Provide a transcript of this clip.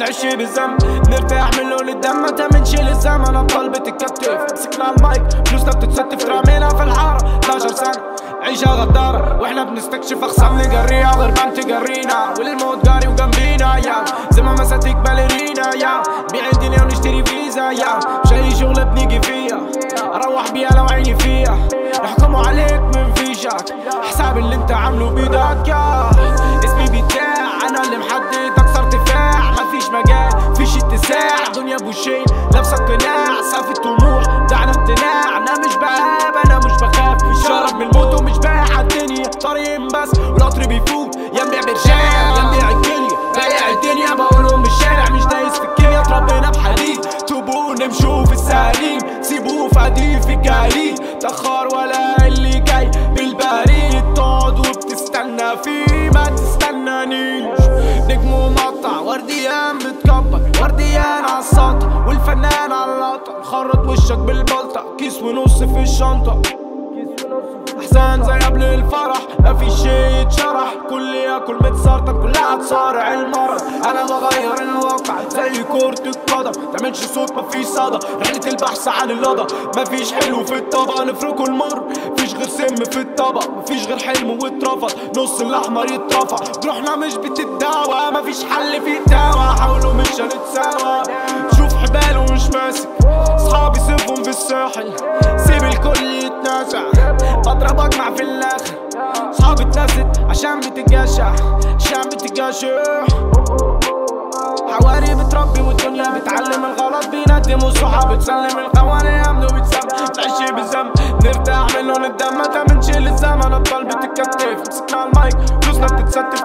نعيش بالذنب نرتاح من لون الدم ما تمنش للزمن ابطال بتتكتف مسكنا المايك. فلوسنا بتتستف ترامينا في الحارة. 12 سنة. عيشة غدارة. وإحنا بنستكشف اخصام نجريها غربان تجرينا والموت جاري وجنبينا يا. زي ما مساتيك باليرينا. يا. بيع الدنيا ونشتري فيزا. يا. مش اي شغلة بنيجي فيها أروح بيها لو عيني فيها يحكموا عليك من فيشك. حساب اللي انت عامله بايدك يا. اسمي أنا اللي محدد أكثر ارتفاع مفيش مجال فيش اتساع. دنيا بوشين لابسه قناع. سقف الطموح دعنا امتناع أنا مش بهاب أنا مش بخاف. شرب من الموت ومش بايع الدنيا. طريقين بس والقطر بيفوت يا مبيع برشام يا مبيع الكلية بايع الدنيا بقولهم بالشارع مش دايس في الكيميا اتربينا بحديد توبوا نمشوا في السليم سيبوه فادي في الجليد. تأخر ولا خرط وشك بالبلطة. كيس ونص في الشنطة. احسان زي قبل الفرح. ما في شي يتشرح. كل ياكل متسرطن كلها تصارع المرض. أنا بغير الواقع زي كرة القدم. تعملش صوت ما في صدى. رحلة البحث عن اللضى ما فيش حلو في الطبق. نفركه المر. فيش غير سم في الطبق. مفيش غير حلم واترفض. نص الأحمر يترفع. جروحنا مش بتتداوى. ما فيش حل في الدواء الساحل سيب الكل يتنازع. بضرب اجمع في الآخر صحابي اتنست عشان بتجاشع عشان بتجاشع حواري بتربي والدنيا بتعلم الغلط. بيندم والصحاب بتسلم. القوانين يمنوا بتسم تعيش بالذنب نرتاح من لون الدم. ما تمنش للزمن. ابطال بتتكتف مسكنا المايك. فلوسنا بتتستف.